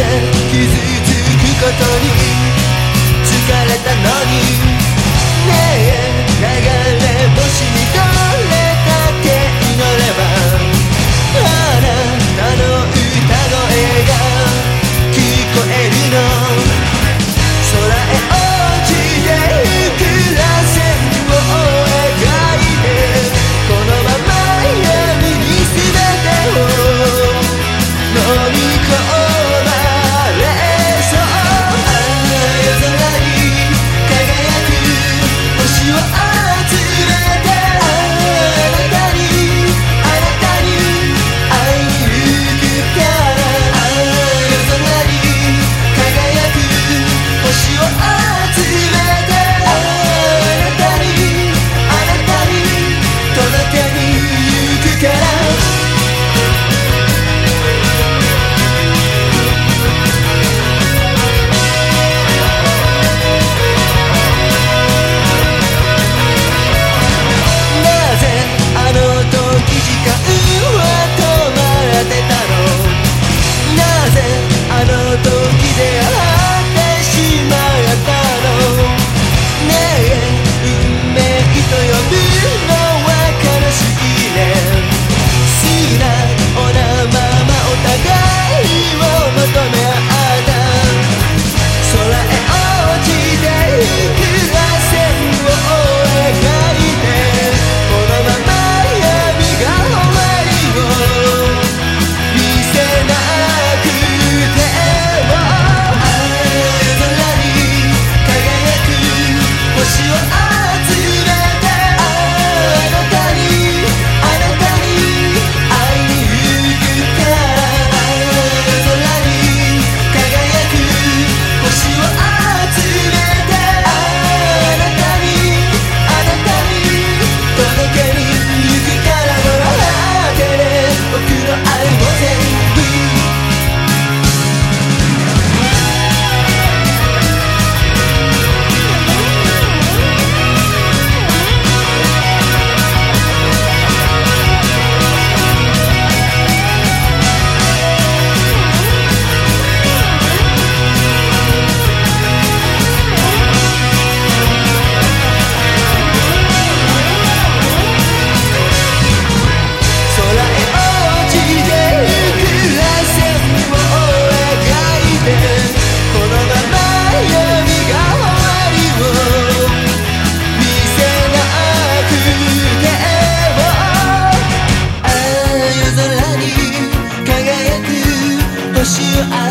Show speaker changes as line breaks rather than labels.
傷つくことに miss you. I